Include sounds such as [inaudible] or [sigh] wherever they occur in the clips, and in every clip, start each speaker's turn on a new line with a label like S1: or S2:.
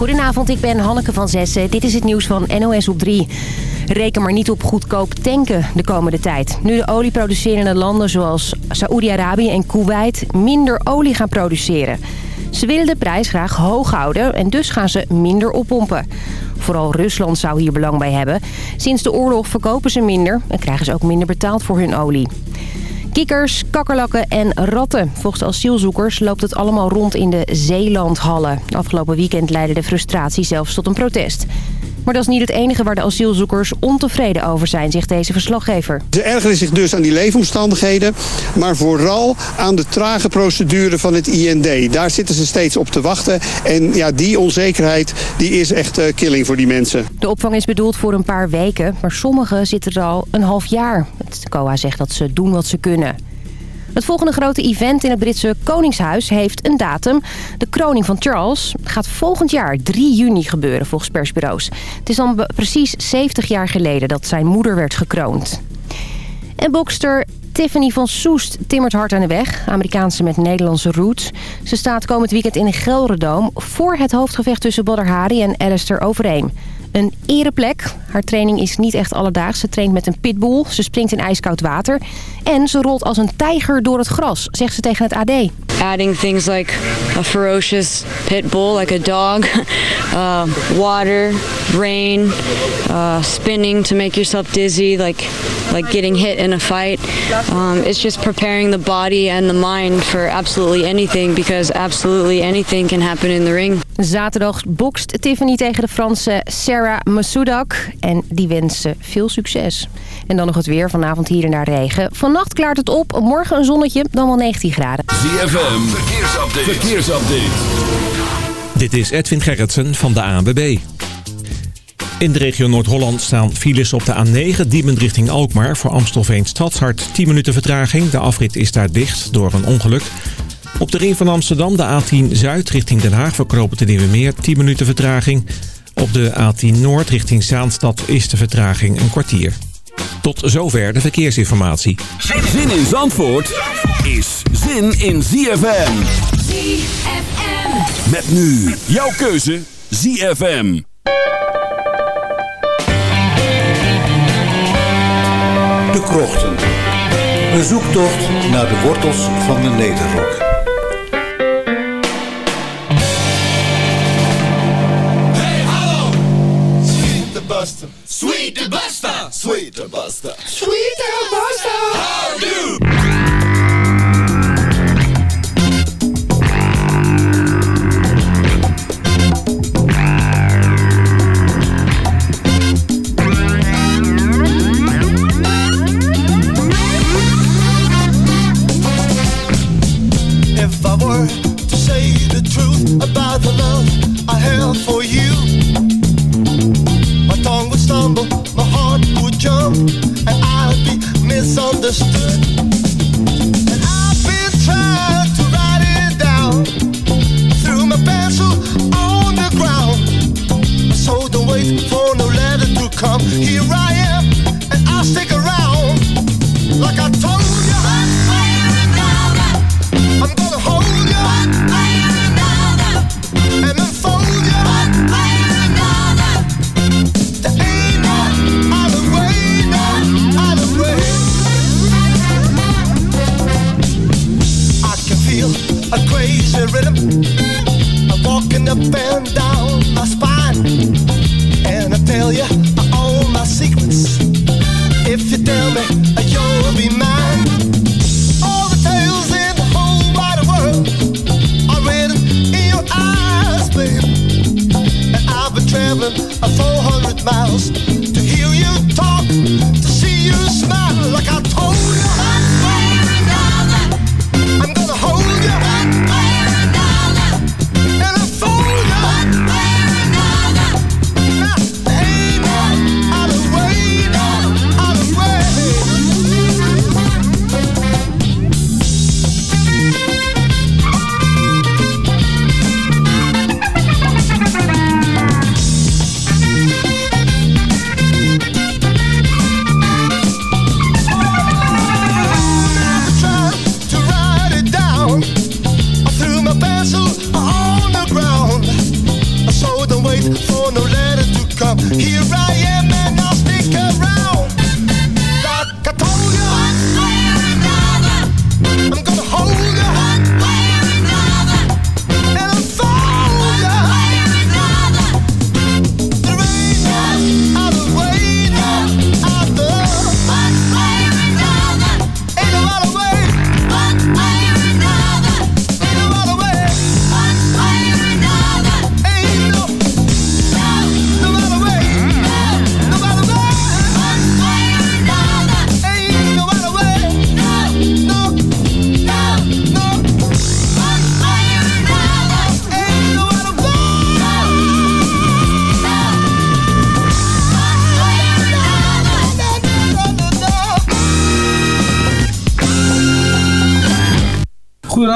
S1: Goedenavond, ik ben Hanneke van Zessen. Dit is het nieuws van NOS op 3. Reken maar niet op goedkoop tanken de komende tijd. Nu de olieproducerende landen zoals Saoedi-Arabië en Kuwait minder olie gaan produceren. Ze willen de prijs graag hoog houden en dus gaan ze minder oppompen. Vooral Rusland zou hier belang bij hebben. Sinds de oorlog verkopen ze minder en krijgen ze ook minder betaald voor hun olie. Kikkers, kakkerlakken en ratten. Volgens asielzoekers loopt het allemaal rond in de Zeelandhallen. Afgelopen weekend leidde de frustratie zelfs tot een protest. Maar dat is niet het enige waar de asielzoekers ontevreden over zijn, zegt deze verslaggever.
S2: Ze ergeren zich dus aan die leefomstandigheden, maar vooral aan de trage procedure van het IND. Daar zitten ze steeds op te wachten en ja, die onzekerheid die is echt uh, killing voor die mensen.
S1: De opvang is bedoeld voor een paar weken, maar sommigen zitten er al een half jaar. Het COA zegt dat ze doen wat ze kunnen. Het volgende grote event in het Britse Koningshuis heeft een datum. De kroning van Charles gaat volgend jaar 3 juni gebeuren volgens persbureaus. Het is dan precies 70 jaar geleden dat zijn moeder werd gekroond. En bokster Tiffany van Soest timmert hard aan de weg. Amerikaanse met Nederlandse roots. Ze staat komend weekend in de Gelredoom voor het hoofdgevecht tussen Badr Hari en Alistair Overeem. Een ereplek. Haar training is niet echt alledaags. Ze traint met een pitbull, ze springt in ijskoud water... en ze rolt als een tijger door het gras, zegt ze tegen het AD.
S3: Adding things like a ferocious pit bull, like a dog, [laughs] uh, water, rain, uh, spinning to make yourself dizzy, like like getting hit in a fight. Um, it's just preparing the body and the mind for absolutely anything, because absolutely anything can happen in the ring.
S1: Zaterdag bokst Tiffany tegen de Franse Sarah Masoudak en die wenst ze veel succes. En dan nog het weer. Vanavond hier en daar regen. Vannacht klaart het op. Morgen een zonnetje, dan wel 19 graden.
S4: ZFM, verkeersupdate. verkeersupdate. Dit is Edwin Gerritsen van de ANWB. In de regio Noord-Holland staan files op de A9, Diemen richting Alkmaar. Voor Amstelveen Stadshart 10 minuten vertraging. De afrit is daar dicht door een ongeluk. Op de ring van Amsterdam de A10 Zuid richting Den Haag. Verkropen te Nieuwe Meer 10 minuten vertraging. Op de A10 Noord richting Zaanstad is de vertraging een kwartier. Tot zover de verkeersinformatie.
S5: Zin in Zandvoort is zin in ZFM.
S6: ZFM.
S5: Met nu jouw keuze ZFM.
S7: De Krochten. Een zoektocht naar de wortels van de Nederrok.
S8: Hey, hallo! Sweet the Buster.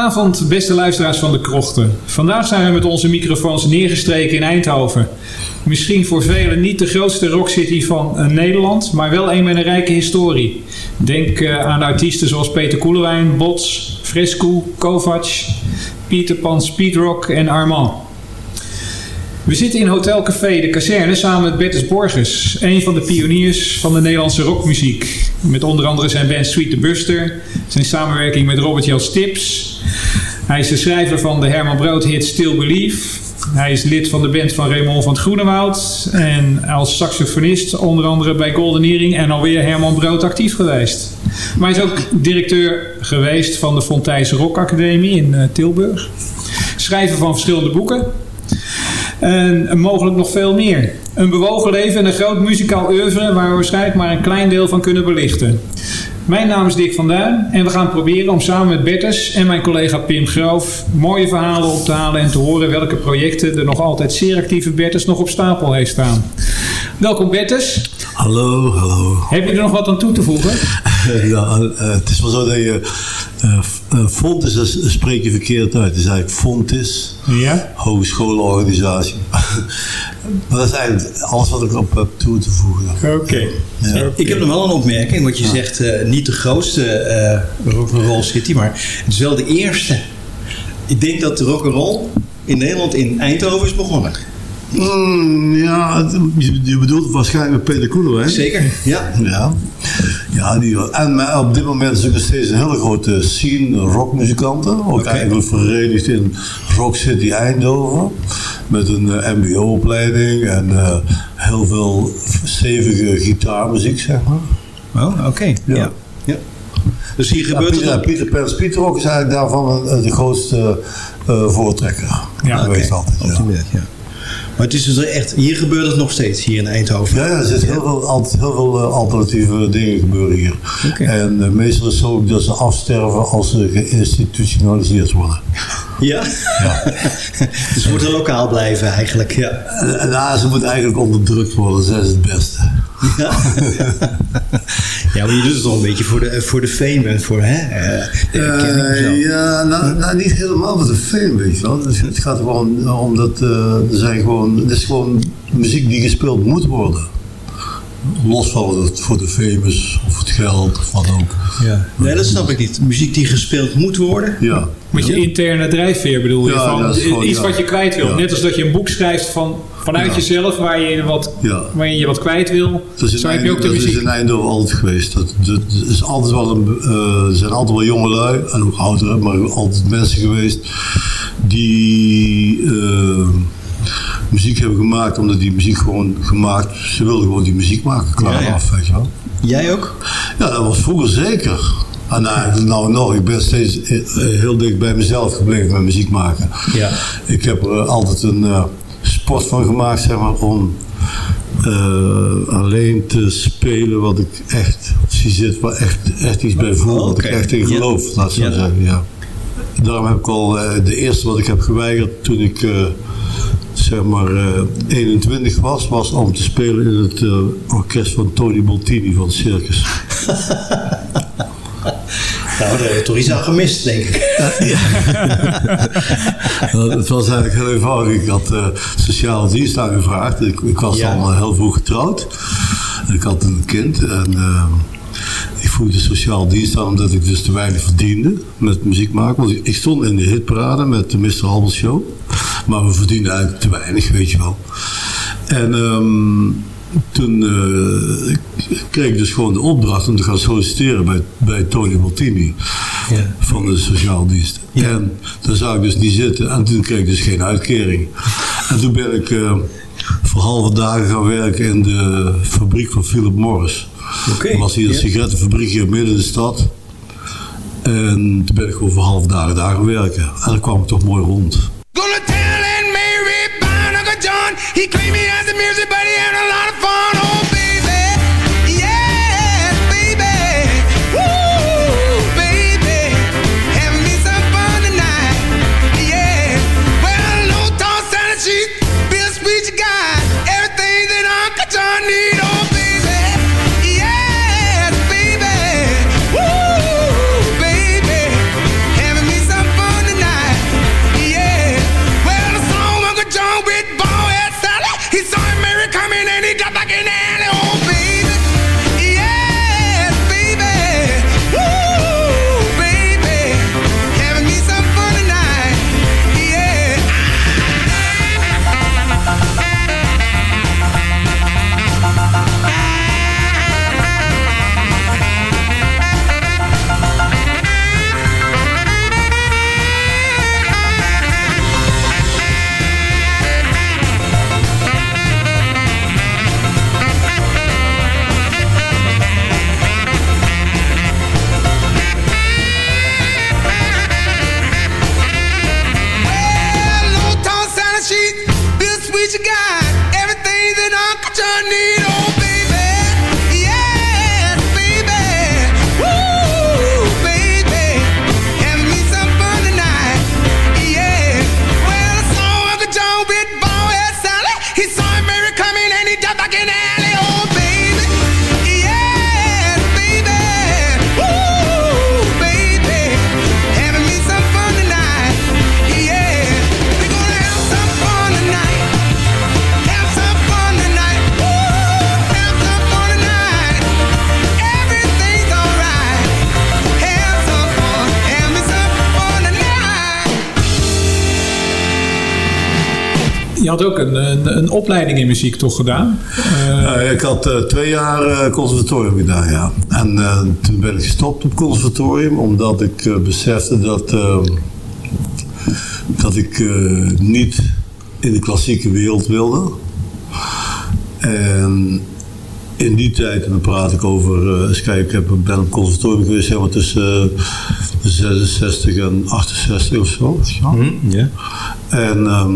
S6: Goedenavond, beste luisteraars van de Krochten. Vandaag zijn we met onze microfoons neergestreken in Eindhoven. Misschien voor velen niet de grootste rockcity van eh, Nederland, maar wel een met een rijke historie. Denk uh, aan artiesten zoals Peter Koelewijn, Bots, Fresco, Kovac, Pieter Pan Speedrock en Armand. We zitten in Hotel Café De Kazerne samen met Bertus Borges, een van de pioniers van de Nederlandse rockmuziek. Met onder andere zijn band Sweet the Buster, zijn samenwerking met Robert Jan Stips. Hij is de schrijver van de Herman Brood hit Still Believe. Hij is lid van de band van Raymond van het Groenewoud. En als saxofonist onder andere bij Golden Earring en alweer Herman Brood actief geweest. Maar hij is ook directeur geweest van de Fontijnse Rock Academie in uh, Tilburg. Schrijver van verschillende boeken. En mogelijk nog veel meer. Een bewogen leven en een groot muzikaal oeuvre waar we waarschijnlijk maar een klein deel van kunnen belichten. Mijn naam is Dick van Duin en we gaan proberen om samen met Bertus en mijn collega Pim Groof mooie verhalen op te halen en te horen welke projecten de nog altijd zeer actieve Bertus nog op stapel heeft staan. Welkom Bertus.
S9: Hallo, hallo.
S6: Heb je er nog wat aan toe te voegen? [laughs]
S9: ja, uh, het is wel zo dat je uh, Fontis, dat spreek je verkeerd uit. Het is eigenlijk Fontis,
S6: ja?
S9: hogescholenorganisatie. Maar dat is eigenlijk alles wat ik op heb toe te voegen.
S6: Oké. Okay.
S10: Ja. Okay. Ik heb nog wel een opmerking, want je ja. zegt uh, niet de grootste uh, rock'n'roll city, maar het is wel de eerste. Ik denk dat de rock'n'roll in Nederland in Eindhoven is begonnen.
S9: Mm, ja, je bedoelt waarschijnlijk met Peter Koelewijn.
S10: Zeker, ja.
S9: ja. Ja die, en op dit moment is er steeds een hele grote scene rockmuzikanten. Ook okay. eigenlijk verenigd in Rock City Eindhoven. Met een uh, mbo-opleiding en uh, heel veel stevige gitaarmuziek, zeg maar.
S10: Oh, oké. Okay. Ja. ja. ja. Dus hier gebeurt
S9: Pieter, Pieter Pers Pieter ook is eigenlijk daarvan de grootste uh, voortrekker.
S10: Ja, geweest okay. altijd. Ja. ja. Maar het is dus echt, hier gebeurt het nog steeds, hier in Eindhoven.
S9: Ja, ja er zitten heel veel, altijd, heel veel uh, alternatieve dingen gebeuren hier.
S10: Okay.
S9: En uh, meestal is het zo dat ze afsterven als ze geïnstitutionaliseerd worden.
S10: Ja? ja. [laughs] dus ze moeten lokaal blijven eigenlijk, ja.
S9: En, nou, ze moeten eigenlijk onderdrukt worden, dat is het beste.
S10: Ja. [laughs] ja, maar je doet het toch een beetje voor de, voor de fame en voor hè, de
S9: uh, Ja, nou, nou, niet helemaal voor de fame, weet je wel. Dus het gaat gewoon om dat uh, er zijn gewoon, het is gewoon muziek die gespeeld moet worden. Los van het voor de famous of het geld of wat ook.
S10: Ja. Nee, dat snap ik niet. Muziek die gespeeld moet worden.
S9: Ja.
S6: Met je interne drijfveer bedoel je?
S9: Ja,
S6: van,
S9: gewoon,
S6: iets
S9: ja.
S6: wat je kwijt wil.
S9: Ja.
S6: Net als dat je een boek schrijft van, vanuit
S9: Ja.
S6: jezelf waar je, wat,
S9: Ja.
S6: waar je wat kwijt wil.
S9: Dat is,
S6: Zo heb je ook de
S9: dat is in Eindhoven altijd geweest. Dat, dat is altijd wel een, eh, er zijn altijd wel jongelui, en ook ouderen, maar altijd mensen geweest die eh, muziek hebben gemaakt omdat die muziek gewoon gemaakt, ze wilden gewoon die muziek maken, klaar
S10: Ja, ja.
S9: af, weet je wel.
S10: Jij ook?
S9: Ja, dat was vroeger zeker. En eigenlijk nou nog, ik ben steeds eh, heel dicht bij mezelf gebleven met muziek maken.
S10: Ja.
S9: Ik heb altijd een eh, sport van gemaakt, zeg maar, om eh, alleen te spelen wat ik echt zie zit, waar echt, echt iets bij voel, wat ik echt in
S10: Ja.
S9: geloof, laat ik zo
S10: Ja.
S9: zeggen, ja. Daarom heb ik al eh, de eerste wat ik heb geweigerd toen ik eh, zeg maar eh, 21 was, was om te spelen in het orkest van Tony Boltini van het Circus. [laughs]
S10: Nou, daar heb je toch iets aan gemist, denk ik.
S9: Nou, [laughs] [laughs] het was eigenlijk heel eenvoudig. Ik had eh, sociale dienst aangevraagd. Ik, ik was
S10: Ja.
S9: al eh, heel vroeg getrouwd. Ik had een kind en eh, ik vroeg de sociale dienst aan omdat ik dus te weinig verdiende met muziek maken. Want ik, stond in de hitparade met de Mr. Albert Show. Maar we verdienden eigenlijk te weinig, weet je wel. En ehm, toen eh, kreeg ik dus gewoon de opdracht om te gaan solliciteren bij, bij Tony Martini
S10: Ja.
S9: van de sociale dienst.
S10: Ja.
S9: En daar zou ik dus niet zitten. En toen kreeg ik dus geen uitkering. En toen ben ik eh, voor halve dagen gaan werken in de fabriek van Philip Morris.
S10: Oké,
S9: Er was hier een
S10: ja.
S9: sigarettenfabriek hier midden in de stad. En toen ben ik gewoon voor halve dagen daar gaan werken. En dan kwam ik toch mooi rond.
S8: He claimed he has the music, but he had a lot of fun.
S6: Opleiding in muziek toch gedaan? Eh,
S9: Eh, ik had eh, twee jaar eh, conservatorium gedaan, ja. En toen ben ik gestopt op conservatorium, omdat ik besefte dat, dat ik niet in de klassieke wereld wilde. En in die tijd, en dan praat ik over, eens kijken, ik heb, ben op conservatorium geweest zeg maar, tussen eh, 66 en 68 of zo.
S10: Ja.
S9: En ehm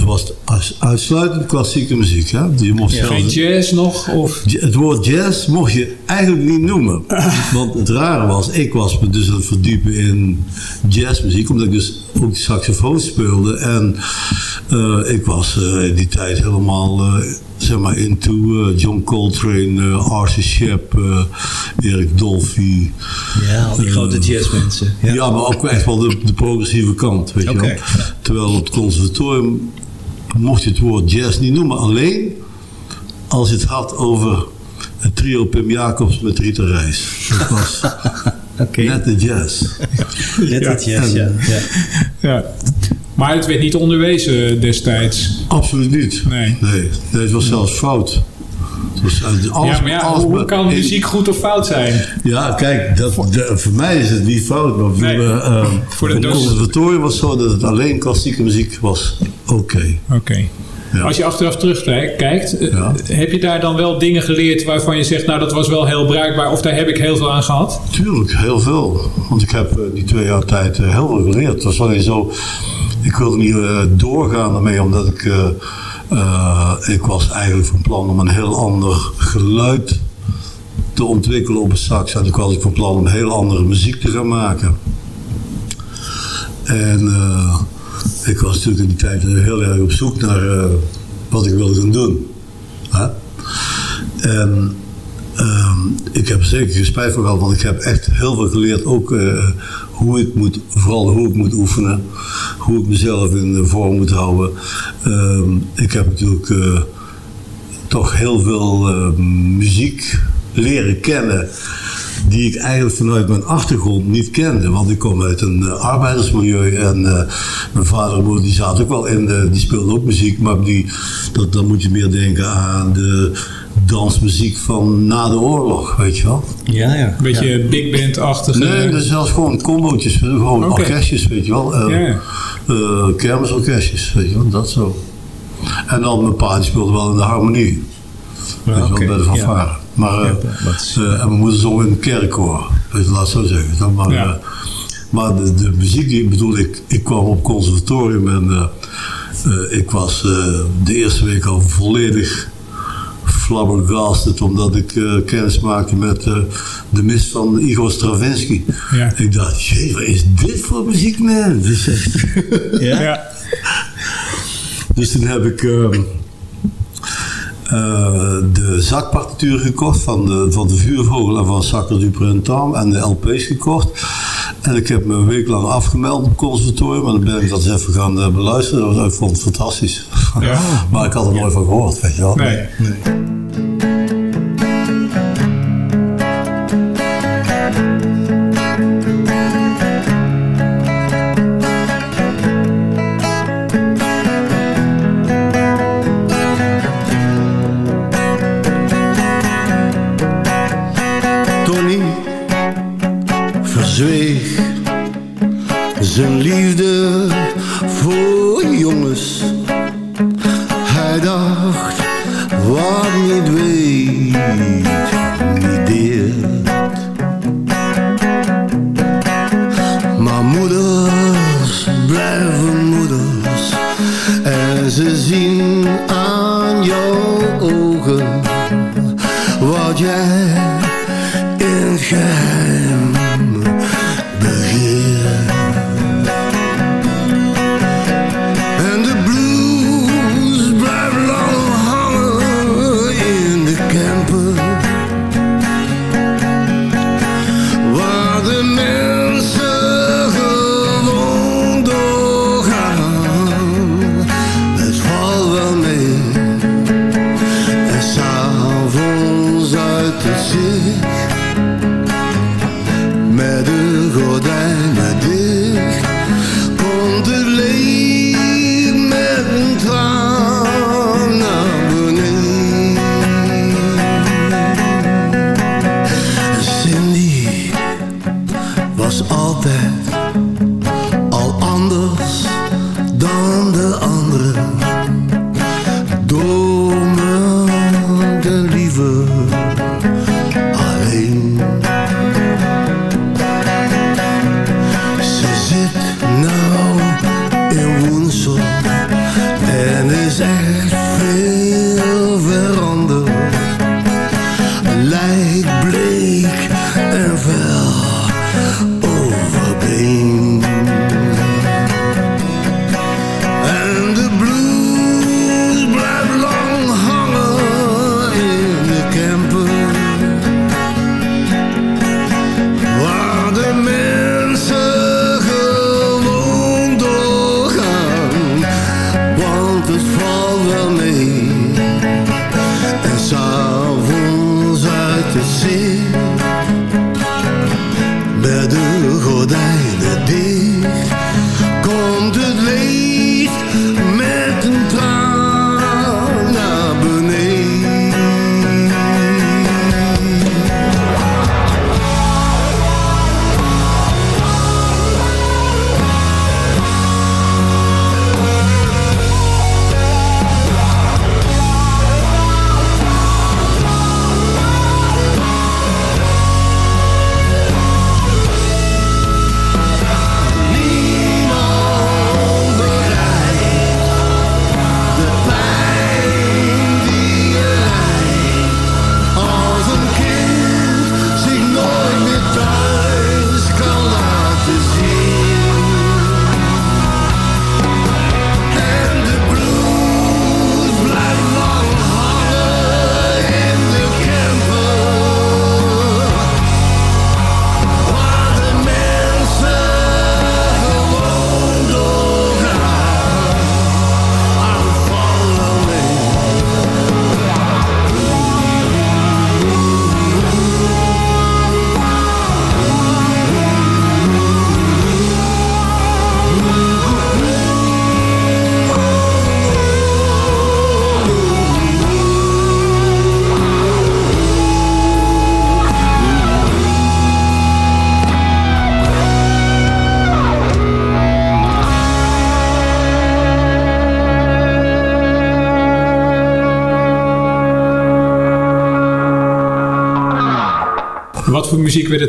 S9: er was uits- uitsluitend klassieke muziek. Hè? Je mocht zelfs-
S6: Geen jazz nog? Of?
S9: Ja, Het woord jazz mocht je eigenlijk niet noemen. [laughs] Want het rare was, ik was me dus aan het verdiepen in jazzmuziek, omdat ik dus ook saxofoon speelde. En eh, ik was eh, in die tijd helemaal, eh, zeg maar, into eh, John Coltrane, eh, Arthur Shep, eh, Eric Dolphy.
S10: Ja, al die grote jazzmensen.
S9: Ja. maar ook echt wel de, de progressieve kant, weet je wel.
S10: ja.
S9: Terwijl op het conservatorium mocht je het woord jazz niet noemen. Alleen als je het had over het trio Pim Jacobs met Rita Reis. Dat was [laughs] net de jazz.
S10: Net het jazz, ja. ja.
S6: Ja. Maar het werd niet onderwezen destijds.
S9: Absoluut niet.
S6: Nee.
S9: Nee, nee het was zelfs fout. Was, eh, alles-
S6: ja, maar ja,
S9: alles
S6: hoe kan muziek goed of fout zijn?
S9: Ja, kijk, dat, de- voor mij is het niet fout, maar voor,
S6: Nee,
S9: de,
S6: voor
S9: voor
S6: de
S9: het conservatorium was het zo dat het alleen klassieke muziek was. Oké.
S6: Oké.
S9: Ja.
S6: Als je achteraf terugkijkt, eh,
S9: Ja.
S6: heb je daar dan wel dingen geleerd waarvan je zegt, nou dat was wel heel bruikbaar of daar heb ik heel veel aan gehad?
S9: Tuurlijk, heel veel. Want ik heb eh, die twee jaar tijd heel veel geleerd. Het was alleen zo, ik wilde niet eh, doorgaan daarmee, omdat ik, eh, eh, ik was eigenlijk van plan om een heel ander geluid te ontwikkelen op een sax. En ik was ik van plan om heel andere muziek te gaan maken. En ik was natuurlijk in die tijd heel erg op zoek naar wat ik wilde gaan doen. En Ehm, ik heb er zeker geen spijt van gehad, want ik heb echt heel veel geleerd. Ook hoe ik moet, vooral hoe ik moet oefenen. Hoe ik mezelf in vorm moet houden. Ehm, ik heb natuurlijk eh, toch heel veel eh, muziek leren kennen. Die ik eigenlijk vanuit mijn achtergrond niet kende. Want ik kom uit een eh, arbeidersmilieu. En eh, mijn vader en moeder die zaten ook wel in. de- die speelden ook muziek. Maar die, dat, dan moet je meer denken aan de dansmuziek van na de oorlog. Weet je wel.
S10: Ja, ja.
S6: Een beetje big band-achtige...
S9: Nee, dat is zelfs gewoon combootjes. Gewoon
S6: Oké.
S9: orkestjes, weet je wel. Eh,
S6: Ja, ja.
S9: eh, kermisorkestjes, weet je wel. Dat zo. En dan mijn pa die speelde wel in de harmonie. weet je wel,
S10: oké,
S9: bij de fanfare. Maar, eh,
S10: dat is-
S9: eh, en mijn moeder zong in een kerkkoor. Je, laat zo zeggen. Dan maar
S6: Ja.
S9: eh, maar de, de muziek, die, ik bedoel, ik, ik kwam op conservatorium en eh, eh, ik was eh, de eerste week al volledig flabbergasted omdat ik eh, kennis maakte met eh, de mist van Igor Stravinsky.
S6: Ja.
S9: Ik dacht, jee, wat is dit voor muziek, man? [laughs] Echt...
S6: Ja.
S9: Dus toen heb ik ehm, eh, de zakpartituur gekocht van de, van de Vuurvogel en van Sacre du Printemps en de LP's gekocht. En ik heb me een week lang afgemeld op het conservatorium. En dan ben ik dat eens even gaan eh, beluisteren. Dat was- Ik vond het fantastisch. [laughs] maar ik had er nooit van gehoord, weet je wel.
S6: Nee.
S11: Tony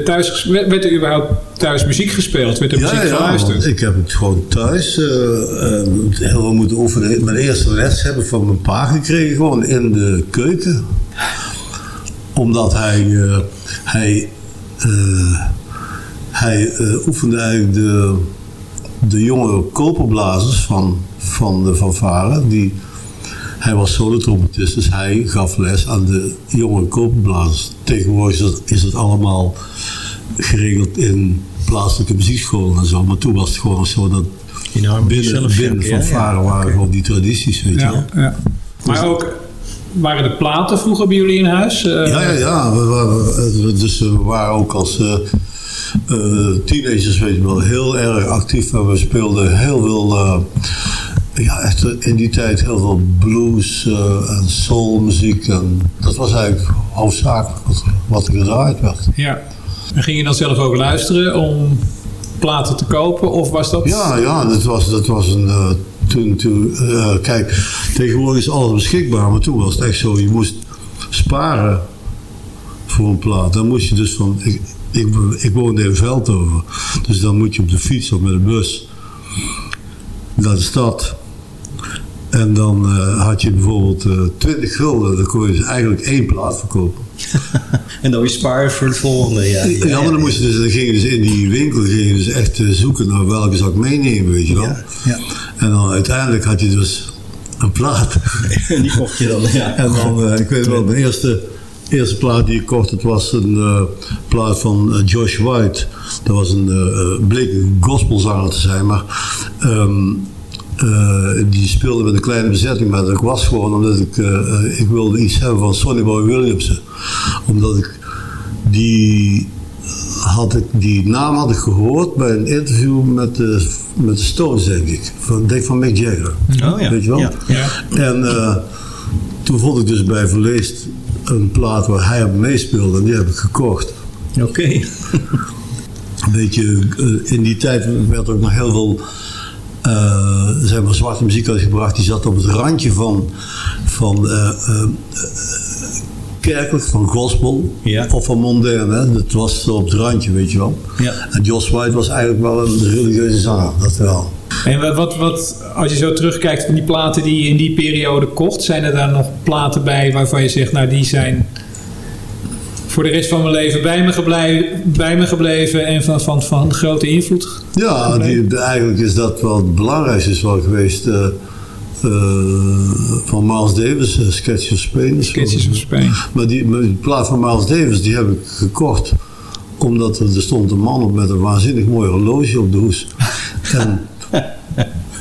S6: er thuis werd er überhaupt thuis muziek gespeeld? Werd er muziek
S9: want
S6: geluisterd?
S9: ik heb het gewoon thuis eh, eh, heel veel moeten oefenen. Mijn eerste les heb ik van mijn pa gekregen, gewoon in de keuken. Omdat hij, eh, hij, hij oefende eigenlijk de, de jonge koperblazers van, van de fanfare. Die, hij was solotrompetist, dus hij gaf les aan de jonge koperblazers. Tegenwoordig is het, is het allemaal geregeld in plaatselijke muziekscholen en zo. Maar toen was het gewoon zo dat binnen,
S10: zelf
S9: binnen van varen
S10: ja,
S9: waren
S10: oké.
S9: gewoon die tradities, weet je wel.
S6: Ja. Maar ook, waren de platen vroeger bij jullie in huis? Eh,
S9: Ja, ja, ja. We waren, eh, dus we waren ook als eh, eh, teenagers, weet je wel, heel erg actief. En we speelden heel veel, eh, ja, echt eh, in die tijd heel veel blues eh, en soulmuziek. En dat was eigenlijk hoofdzakelijk wat, wat er gedraaid werd.
S6: Ja. En ging je dan zelf ook luisteren om platen te kopen? Of was dat...
S9: Ja, ja, dat was, dat was een. eh, toen, toen, kijk, tegenwoordig is alles beschikbaar, maar toen was het echt zo: je moest sparen voor een plaat. Dan moest je dus van. Ik, ik, ik woonde in Veldhoven, dus dan moet je op de fiets of met de bus naar de stad. En dan eh, had je bijvoorbeeld eh 20 gulden, dan kon je dus eigenlijk één plaat verkopen. [laughs]
S10: En dan weer sparen voor de volgende. Ja,
S9: Ja, maar dan, moest je dus, dan ging je dus in die winkel ging je dus echt eh, zoeken naar welke zou ik meenemen, weet je wel.
S10: ja.
S9: En dan uiteindelijk had je dus een plaat. [laughs]
S10: Die kocht je dan, ja.
S9: En dan, ik weet wel, de eerste, eerste plaat die ik kocht, het was een plaat van Josh White. Dat was een, bleek een gospelzanger te zijn, maar ehm, eh, die speelde met een kleine bezetting. Maar dat was gewoon omdat ik, eh, eh, ik wilde iets hebben van Sonny Boy Williamson. Omdat ik die had ik, die naam had ik gehoord bij een interview met de, met de Stones, denk ik. Van, denk van Mick Jagger.
S10: Oh ja.
S9: Weet je wel?
S10: Ja.
S9: En eh, toen vond ik dus bij Verleest een plaat waar hij op meespeelde en die heb ik gekocht.
S10: Oké.
S9: Beetje, eh, in die tijd werd ook nog heel veel eh, zeg maar, zwarte muziek uitgebracht. Die zat op het randje van, van eh, kerkelijk, van gospel of van modern. Hè? Dat was op het randje, weet je wel.
S10: Ja.
S9: En Josh White was eigenlijk wel een religieuze zanger, dat wel.
S6: En wat, wat, wat, als je zo terugkijkt van die platen die je in die periode kocht, zijn er daar nog platen bij waarvan je zegt, nou die zijn voor de rest van mijn leven bij me, geblij, bij me gebleven en van, van, van grote invloed?
S9: Ja, die, eigenlijk is dat wel het belangrijkste is wel geweest eh, eh, van Miles Davis, uh, Sketches of Spain.
S6: Sketches of Spain.
S9: Maar die, maar die plaat van Miles Davis, die heb ik gekocht omdat er, er stond een man op met een waanzinnig mooi horloge op de hoes. En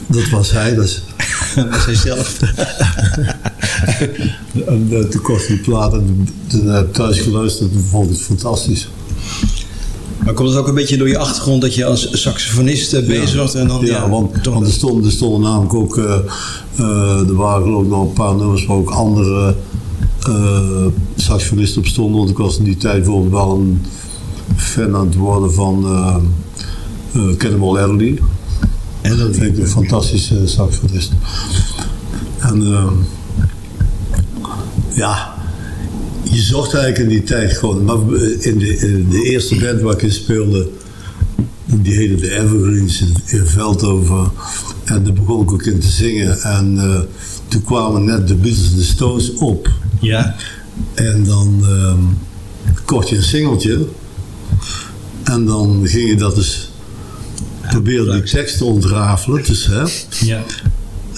S9: dat was hij, dat is... [laughs]
S10: Dat was hij zelf. [laughs] [laughs]
S9: en eh, toen kocht die plaat en toen heb ik thuis geluisterd en vond ik het fantastisch.
S10: Maar komt het ook een beetje door je achtergrond dat je als saxofonist eh, bezig was? En dan,
S9: ja, want, want er, stonden, er stonden namelijk ook, eh, eh, er waren geloof ik nog een paar nummers waar ook andere eh saxofonisten op stonden. Want ik was in die tijd bijvoorbeeld wel een fan aan het worden van eh eh, Cannibal Adderley. En dat vind ik een fantastische saxofonist. En ehm, ja, je zocht eigenlijk in die tijd gewoon. Maar in de, in de eerste band waar ik in speelde, die heette de Evergreens in, in Veldhoven. En daar begon ik ook in te zingen. En eh, toen kwamen net de Beatles en de Stones op.
S10: Ja.
S9: En dan ehm, kocht je een singeltje. En dan ging je dat dus proberen die tekst te ontrafelen. Dus, hè.
S10: Ja.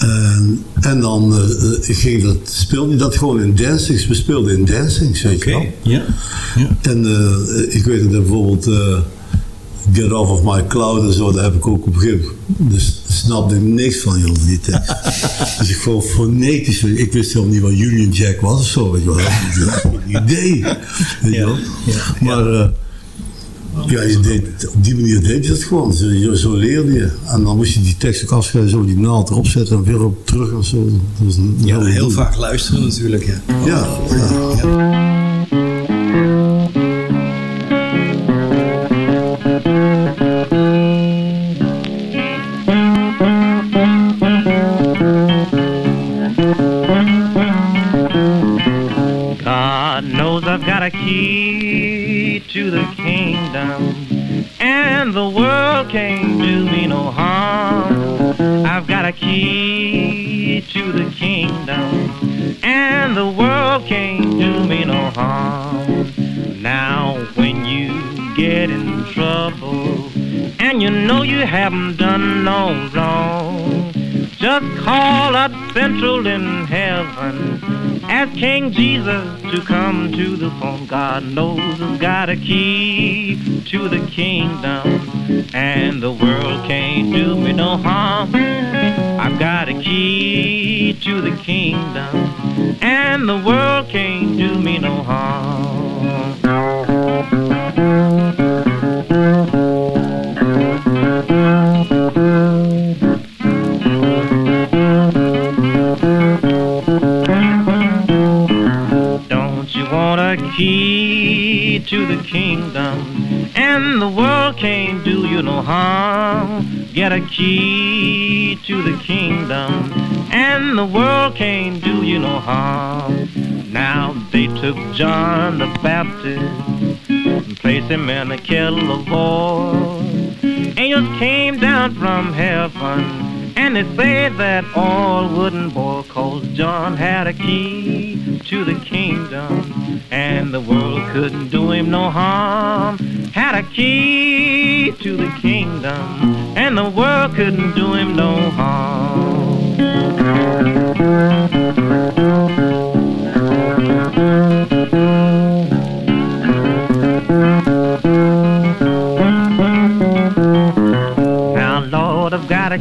S9: En, en dan eh, eh, ging dat, speelde je dat gewoon in dancings. We speelden in dancings, weet je wel.
S10: Ja.
S9: En eh, ik weet dat bijvoorbeeld eh, Get Off of My Cloud en zo, daar heb ik ook op een gegeven moment, dus snapte ik niks van, joh, die tekst. [laughs] dus ik vond fonetisch, ik wist helemaal niet wat Union Jack was of zo, weet je wel. Ik had geen idee, weet je wel. Maar eh, ja, je deed, op die manier deed je dat gewoon, zo, zo leerde je. En dan moest je die tekst ook afschrijven, zo die naald erop zetten en weer op terug en zo. Dat
S10: Ja, heel
S9: doen.
S10: vaak luisteren natuurlijk. Ja.
S9: Ja,
S12: can't do me no harm. I've got a key to the kingdom, and the world can't do me no harm. Now, when you get in trouble, and you know you haven't done no wrong, just call up Central in heaven Ask King Jesus to come to the phone. God knows I've got a key to the kingdom, and the world can't do me no harm. I've got a key to the kingdom, and the world can't do me no harm. Key to the kingdom, and the world can't do you no harm? Get a key to the kingdom, and the world can't do you no harm. Now they took John the Baptist and placed him in a kettle of oil. Angels came down from heaven, and they said that all wouldn't boil, cause John had a key to the kingdom, and the world couldn't do him no harm. Had a key to the kingdom, and the world couldn't do him no harm.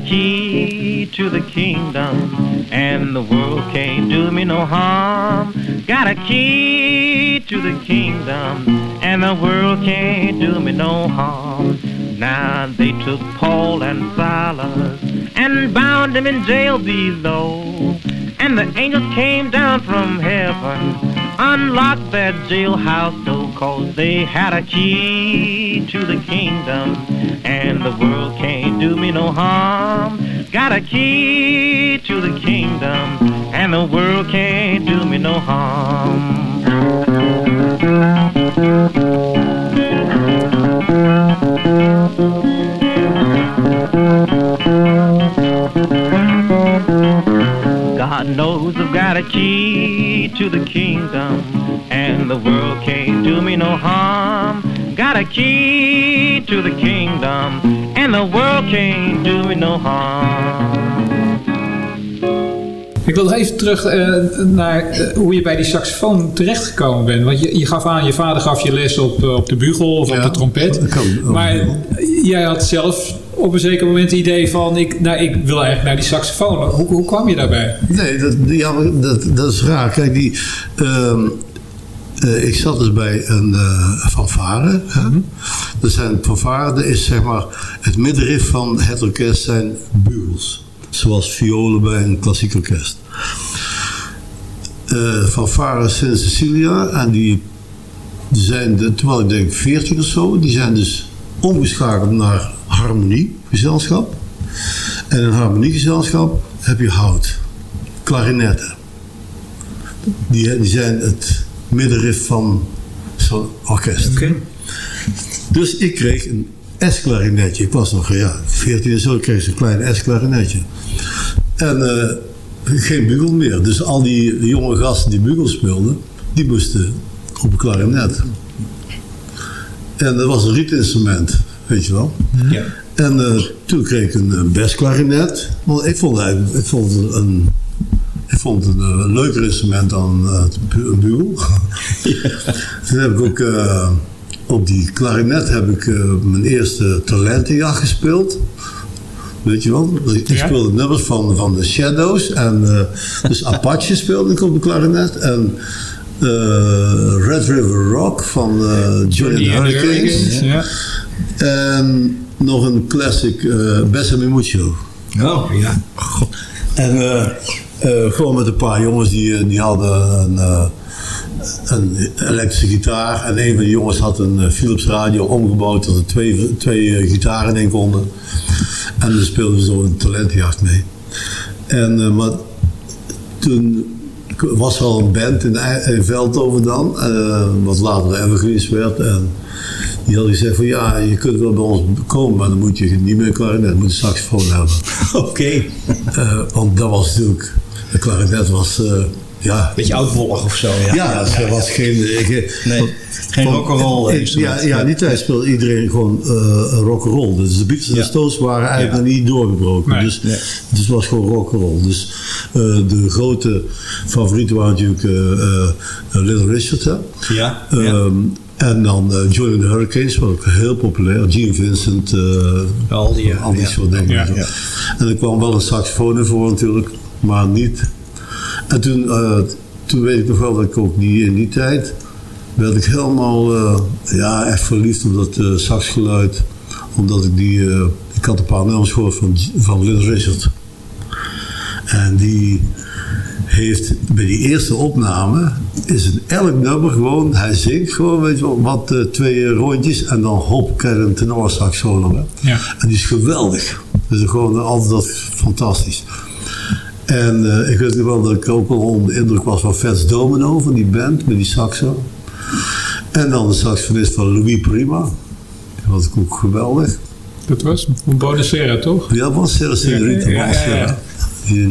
S12: Key to the kingdom, and the world can't do me no harm. Got a key to the kingdom, and the world can't do me no harm. Now they took Paul and Silas and bound them in jail below. And the angels came down from heaven, unlocked that jailhouse door, cause they had a key to the kingdom, and the world can't do me no harm. Got a key to the kingdom, and the world can't do me no harm. God knows I've got a key to the kingdom, and the world can't do me no harm. Got a key to the kingdom, and the world can't do me no harm.
S6: Ik wil nog even terug eh, naar eh, hoe je bij die saxofoon terechtgekomen bent. Want je, je gaf aan, je vader gaf je les op, eh, op de bugel of op de trompet. Maar jij had zelf op een zeker moment het idee van, ik, nou, ik wil eigenlijk naar die saxofoon. Hoe, hoe kwam je daarbij?
S9: Nee, dat, ja, dat, dat is raar. Kijk, die, ehm, eh, ik zat dus bij een eh, fanfare. Dat zijn fanfare, dat is zeg maar het middenrif van het orkest zijn bugels. Zoals violen bij een klassiek orkest. Eh fanfare Sint Cecilia en die zijn, de, terwijl ik denk 40 of zo, die zijn dus omgeschakeld naar harmoniegezelschap. En in harmoniegezelschap heb je hout, klarinetten. Die, die zijn het middenrif van zo'n orkest. Dus ik kreeg een S-klarinetje. Ik was nog ja, 14 en zo, ik kreeg zo'n klein S-klarinetje. En eh, geen bugel meer. Dus al die jonge gasten die bugel speelden, die moesten op een klarinet. En dat was een rietinstrument, weet je wel.
S6: Ja.
S9: En eh, toen kreeg ik een, een basklarinet. Want ik vond, ik vond het een, ik vond het een eh, leuker instrument dan eh, een bugel. [laughs] Toen heb ik ook eh, op die klarinet heb ik eh, mijn eerste talentenjacht gespeeld. Weet je wel? Ik
S6: Ja.
S9: speelde nummers van, van de Shadows. En, eh, dus Apache speelde ik op de klarinet. En eh, Red River Rock van eh, Johnny and the Hurricanes.
S6: Ja.
S9: En nog een classic, eh Bessame Mucho.
S10: Oh, ja.
S9: En eh, eh, gewoon met een paar jongens die, eh, die hadden een, eh, een elektrische gitaar. En een van de jongens had een eh, Philips radio omgebouwd dat er twee, twee eh, gitaren in konden. En daar speelden we zo een talentjacht mee. En, eh, maar toen was er al een band in, in Veldhoven dan, eh, wat later de Evergreens werd. En die had gezegd van ja, je kunt wel bij ons komen, maar dan moet je niet meer klarinet, je moet een saxofoon hebben. [laughs]
S10: Oké.
S9: Eh, want dat was natuurlijk, de klarinet was, eh, Ja.
S10: Beetje oudbollig of zo. Ja,
S9: Ja, ze was geen... Ik,
S10: Nee, geen
S9: van-
S10: rock'n'roll.
S9: Ja, ja, in die tijd speelde iedereen gewoon uh, rock'n'roll. Dus de Beatles en de
S10: Ja.
S9: Stones waren eigenlijk
S10: Ja.
S9: nog niet doorgebroken.
S6: Nee.
S9: Dus, dus het was gewoon rock'n'roll. Dus eh, de grote favorieten waren natuurlijk eh, eh, Little Richard. Hè?
S10: Ja,
S9: Ehm, En dan eh, Johnny and the Hurricanes, wat ook heel populair. Gene Vincent, eh,
S10: Al die,
S9: al die
S10: ja.
S9: soort dingen.
S10: Ja, ja.
S9: En er kwam wel een saxofoon voor natuurlijk, maar niet. En toen, eh, toen weet ik nog wel dat ik ook die, in die tijd werd ik helemaal eh, ja, echt verliefd op dat eh, saxgeluid. Omdat ik die, eh, ik had een paar nummers gehoord van, van Little Richard. En die heeft bij die eerste opname is in elk nummer gewoon, hij zingt gewoon, weet je wel, wat twee rondjes en dan hop, krijg je een tenorsax solo.
S6: Ja.
S9: En die is geweldig. Dus gewoon altijd dat fantastisch. En eh, ik weet nog wel dat ik ook wel onder de indruk was van Fats Domino, van die band, met die saxo. En dan de saxofonist van Louis Prima. Dat was ook geweldig.
S6: Dat was een Bonacera, toch?
S9: Ja, was Serra Senorita.
S6: Ja, ja,
S9: was,
S6: ja, ja.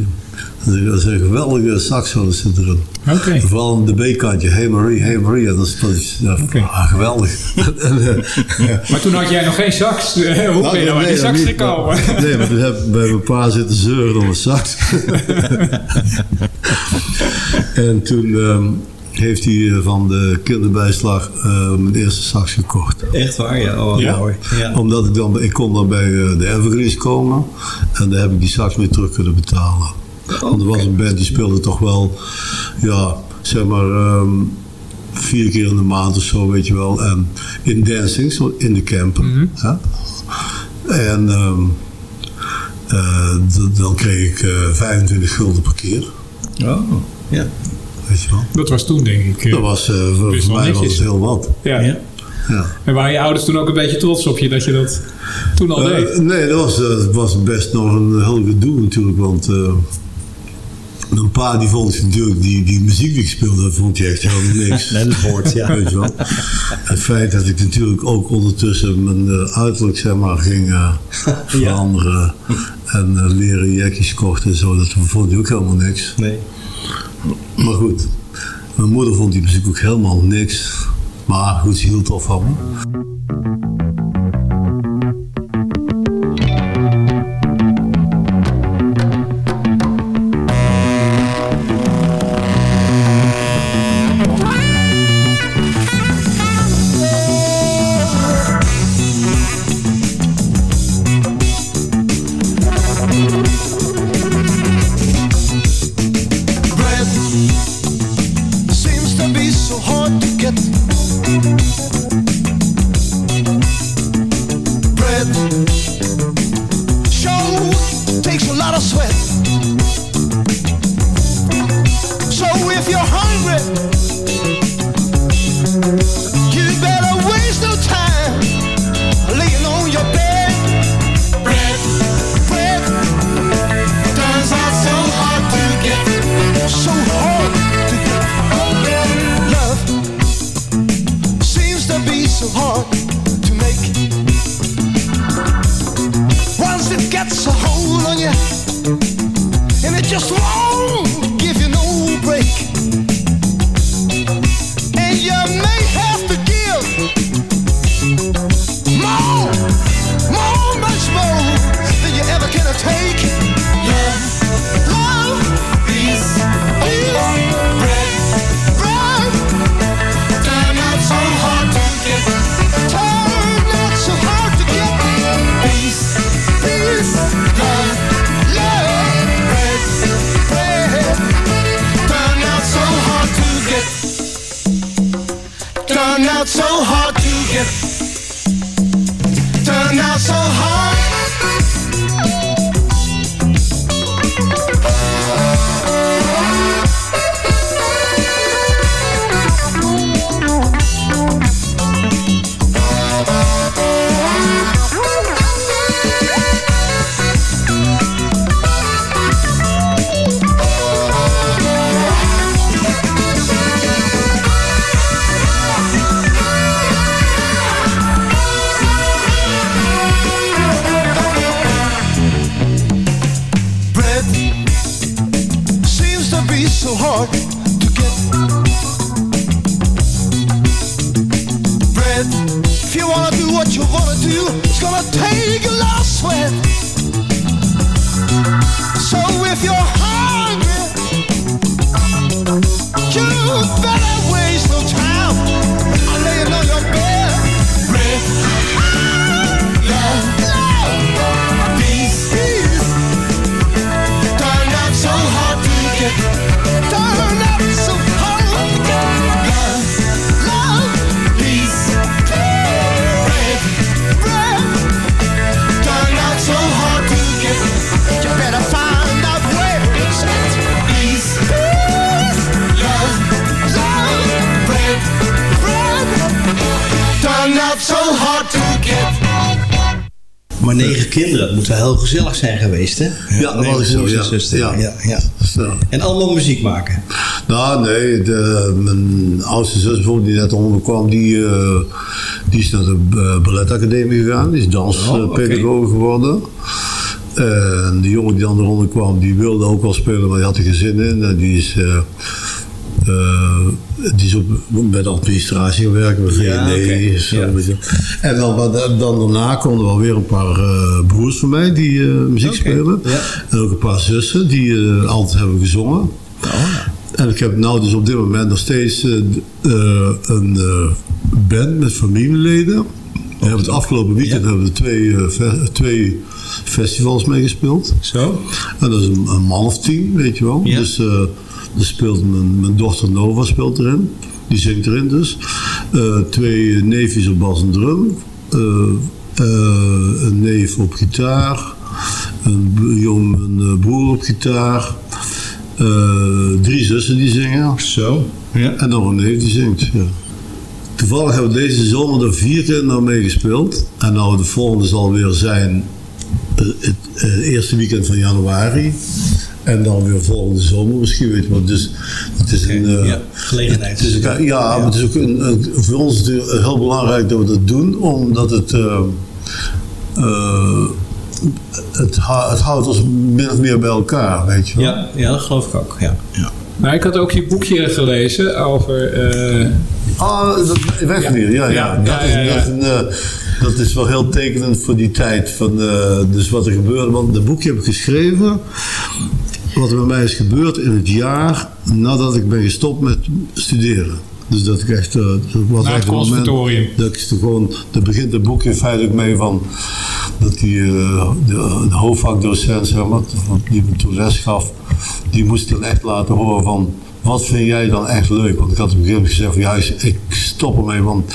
S9: Dat is een geweldige saxo zit erin.
S6: Oké.
S9: Vooral aan de B-kantje. Hey Marie, hey Maria. Dat is, dat is ja, ah, geweldig. En, [laughs] eh,
S6: Maar toen had jij nog geen sax. [laughs] Hoe ben je nou aan die sax gekomen?
S9: Nee, maar toen heb ik bij mijn pa zitten zeuren om een sax. [laughs] en toen ehm, heeft hij eh, van de kinderbijslag eh, mijn eerste sax gekocht.
S10: Echt waar, ja. Oh,
S9: Ja.
S10: mooi. Ja.
S9: Omdat ik dan, ik kon dan bij eh, de Evergreens komen en daar heb ik die sax mee terug kunnen betalen. Want er was een band die speelde toch wel, ja, zeg maar, ehm, vier keer in de maand of zo, weet je wel. En in dancing, zo in de camper. hè. En ehm, eh, dan kreeg ik eh, 25 gulden per keer.
S10: Oh, ja.
S9: Weet je wel.
S6: Dat was toen, denk ik. eh,
S9: Dat was, eh, voor, mij was het heel wat.
S6: Ja.
S9: Ja.
S6: En waren je ouders toen ook een beetje trots op je dat je dat toen al
S9: Eh,
S6: deed?
S9: nee, dat was, eh, was best nog een heel gedoe natuurlijk. Want eh, mijn pa die vond natuurlijk die, die muziek die ik speelde, dat vond hij echt helemaal niks.
S10: Nee, dat hoort, ja.
S9: Weet je wel. Het feit dat ik natuurlijk ook ondertussen mijn eh, uiterlijk zeg maar, ging eh, [laughs] veranderen. En eh, leren jekjes kocht en zo, dat vond hij ook helemaal niks.
S10: Nee.
S9: Maar goed, mijn moeder vond die muziek ook helemaal niks. Maar goed, ze hield toch van me.
S8: Gonna take
S10: Maar negen kinderen, het moet wel heel gezellig zijn geweest, hè?
S9: Ja, dat was zo, ja. Ja.
S10: ja. En allemaal muziek maken.
S9: Nou, nee, de, mijn oudste zus bijvoorbeeld die net onderkwam, die, eh, die is naar de eh, balletacademie gegaan. Die is danspedagoog geworden. En de jongen die dan eronder kwam, die wilde ook wel spelen, maar die had er geen zin in. En die is, eh, die is ook de administratie werken, VND.
S10: Ja,
S9: beetje. En dan, dan, dan daarna konden er wel weer een paar eh, broers van mij die eh, muziek spelen.
S10: ja.
S9: En ook een paar zussen die eh, altijd hebben gezongen. En ik heb nou dus op dit moment nog steeds een band met familieleden. We hebben het afgelopen weekend hebben we twee, fe- twee festivals meegespeeld.
S10: Zo?
S9: En dat is een, een man of tien, weet je wel.
S10: Ja.
S9: Dus er speelt mijn, mijn dochter Nova speelt erin. Die zingt erin dus. Eh, twee neefjes op bas en drum. Eh, eh, een neef op gitaar. Een jong een broer op gitaar. Drie zussen die zingen.
S10: Zo. Ja.
S9: En nog een neef die zingt. Ja. Toevallig hebben we deze zomer er vier keer nou meegespeeld. En nou de volgende zal weer zijn het eh, eerste weekend van januari. En dan weer volgende zomer misschien, weet je wat. Dus het is een... eh,
S10: ja, gelegenheid.
S9: Het is een- ja, maar het is ook een, een- voor ons heel belangrijk dat we dat doen. Omdat het... eh, eh, het, het houdt ons min of meer bij elkaar, weet je wel.
S10: Ja, ja, dat geloof ik ook. Ja.
S9: Ja.
S6: Nou, ik had ook je boekje gelezen over... eh,
S9: Ah, dat wegweer, ja, ja.
S6: Ja,
S9: Dat,
S6: ja,
S9: is,
S6: ja, ja.
S9: Dat, is een, eh, dat is wel heel tekenend voor die tijd. Van, eh, dus wat er gebeurde. Want het boekje heb ik geschreven. Wat er bij mij is gebeurd in het jaar nadat ik ben gestopt met studeren. Dus dat ik echt. dat was
S6: het
S9: echt een moment. Dat ik gewoon. Daar begint het boekje feitelijk mee van. Dat die, eh, de, de hoofdvakdocent, zeg maar, van- die me toen les gaf. Die moest dan echt laten horen van. Wat vind jij dan echt leuk? Want ik had op een gegeven moment gezegd van ja, ik- stop ermee, want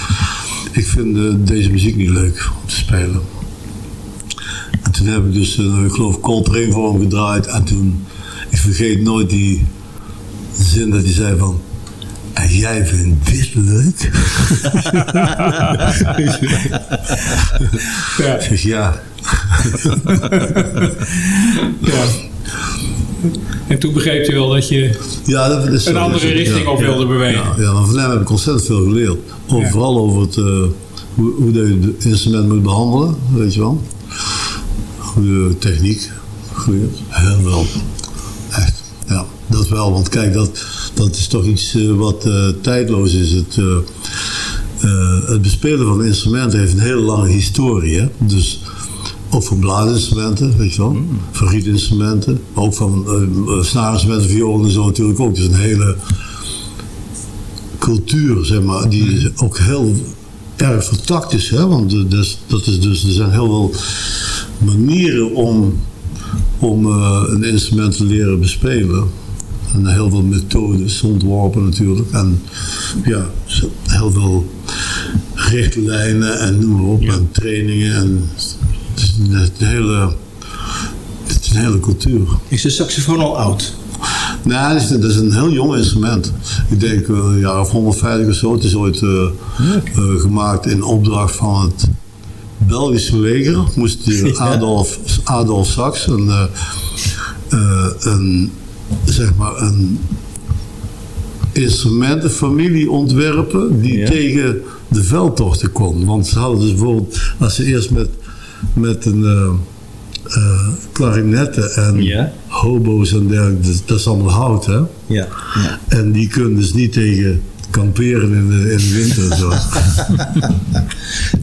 S9: ik vind eh, deze muziek niet leuk om te spelen. En toen heb ik dus, eh, ik geloof, Coltrane voor hem gedraaid. En toen, vergeet nooit die zin dat hij zei van... En jij vindt dit leuk? [laughs]
S6: Ja.
S9: Zeg ja.
S6: ja. En toen begreep je wel dat je
S9: Ja, dat is
S6: een andere richting
S9: Ja,
S6: op
S9: ja.
S6: wilde bewegen.
S9: Ja, maar van hem heb ik ontzettend veel geleerd. Over. Vooral over het, eh, hoe, hoe je het instrument moet behandelen, weet je wel. Goede techniek geleerd. Heel wel. Ja, dat wel. Want kijk, dat, dat is toch iets eh, wat eh, tijdloos is. Het, eh, het bespelen van instrumenten heeft een hele lange historie. Hè? Dus ook van blaasinstrumenten, weet je wel. Van rietinstrumenten. Maar ook van eh, snaarinstrumenten, violen en zo natuurlijk ook. Dus een hele cultuur, zeg maar, die ook heel erg vertakt is. Hè? Want dat is dus, er zijn heel veel manieren om, om eh, een instrument te leren bespelen. En heel veel methodes ontworpen natuurlijk. En ja, heel veel richtlijnen en noem maar op. En trainingen. En het is een, hele, het is een hele cultuur.
S10: Is de saxofoon al oud?
S9: Nee, dat is, dat is een heel jong instrument. Ik denk eh, een jaar of 150 of zo. Het is ooit eh, gemaakt in opdracht van het Belgische leger. Moest die. [laughs] Adolf, Adolf Sax, een, eh, eh, een, zeg maar een instrumentenfamilie ontwerpen die
S10: Ja.
S9: tegen de veldtochten kon. Want ze hadden dus bijvoorbeeld, als ze eerst met, met een eh, klarinetten en
S10: Ja.
S11: hobo's en dergelijke, dat, dat is allemaal hout, hè?
S10: Ja. ja.
S11: En die kunnen dus niet tegen kamperen in de, in de winter zo. [laughs]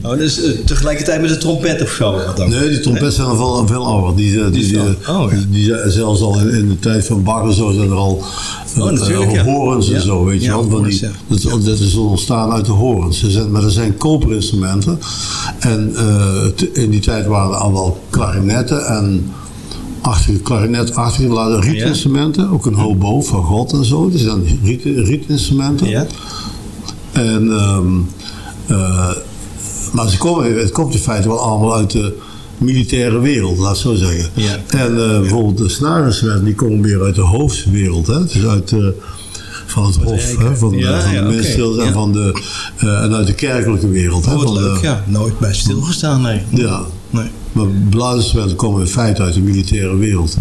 S10: Oh, dus eh, tegelijkertijd met de trompet of zo? dan?
S11: Nee, die trompetten zijn al veel, veel ouder. Die, eh, die, die,
S10: Oh,
S11: die, die zelfs al in, in de tijd van Bach en zo zijn er al
S10: Oh,
S11: eh,
S10: ja.
S11: horens en
S10: Ja.
S11: zo, weet je wel.
S10: Horens,
S11: die, dat, is- dat is ontstaan uit de horens. Ze zijn, maar dat zijn koperinstrumenten. En eh, t- in die tijd waren er al wel klarinetten en achtige klarinet, achtige laden rietinstrumenten. Ook een hobo van God en zo. Die zijn riet, rietinstrumenten.
S10: Ja.
S11: En, ehm, eh, maar ze komen, het komt in feite wel allemaal uit de militaire wereld, laat ik zo zeggen.
S10: Ja.
S11: En eh, bijvoorbeeld de snarenstrumenten, die komen meer uit de hoofdwereld. Hè? Dus uit eh, van het hof, hè? van,
S10: Ja,
S11: de- van
S10: ja,
S11: de
S10: oké,
S11: minstrels en, van de, en uit de kerkelijke wereld. Hè?
S10: Oh,
S11: van
S10: leuk,
S11: de,
S10: ja. Nooit bij stilgestaan, nee.
S11: ja.
S10: Nee.
S11: Maar blaasinstrumenten komen in feite uit de militaire wereld.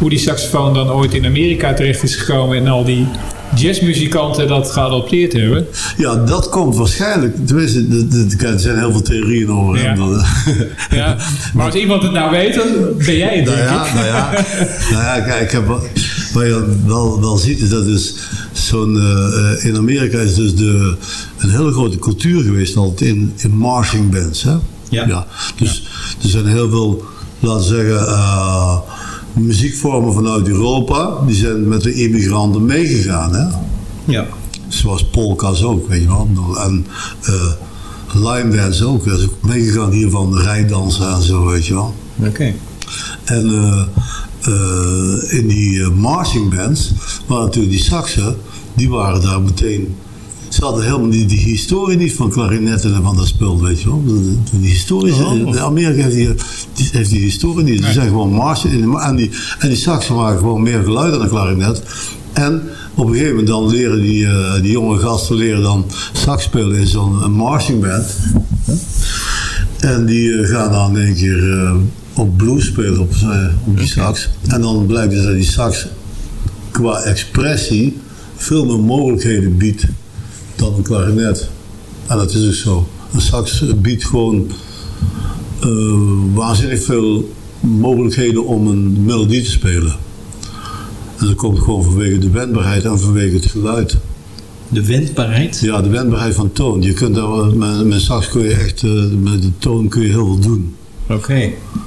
S13: Hoe die
S6: saxofoon dan ooit in Amerika terecht is gekomen en al die jazzmuzikanten dat geadopteerd hebben.
S9: Ja, dat komt waarschijnlijk. Tenminste, er zijn heel veel theorieën over. [laughs]
S6: Ja. Ja, maar als iemand het nou weet, dan ben jij het,
S9: Nou ja,
S6: ik.
S9: nou ja, nou ja, kijk, ik heb, wel- wat je wel, wel ziet is dat dus zo'n, eh, in Amerika is dus de, een hele grote cultuur geweest altijd in, in marching bands. Hè?
S10: Ja.
S9: Dus er zijn heel veel, laten we zeggen, eh, muziekvormen vanuit Europa, die zijn met de immigranten meegegaan. Hè?
S10: Ja.
S9: Zoals polka's ook, weet je wel. En eh line bands ook. Dat is ook meegegaan hier van rijdansen en zo, weet je wel.
S10: Oké.
S9: En eh, eh, in die marching bands waren natuurlijk die saxen, die waren daar meteen. Ze hadden helemaal niet die historie niet van klarinetten en van dat spul, weet je wel. De- Die historie,
S10: Oh.
S9: Amerika heeft die, die, heeft die historie niet. Ze zijn gewoon marchen. in de- En die, en die saxen waren gewoon meer geluid dan een klarinet. En op een gegeven moment dan leren die, eh, die jonge gasten leren dan sax spelen in zo'n een marching band. En die eh, gaan dan in één keer eh, op blues spelen op, eh, op die sax. En dan blijkt dus dat die sax qua expressie veel meer mogelijkheden biedt dan een klarinet. En dat is dus zo. Een sax biedt gewoon eh, waanzinnig veel mogelijkheden om een melodie te spelen. En dat komt gewoon vanwege de wendbaarheid en vanwege het geluid.
S10: De wendbaarheid?
S9: Ja, de wendbaarheid van toon. Je kunt daar, met, met sax kun je echt, eh, met de toon kun je heel veel doen.
S10: Oké.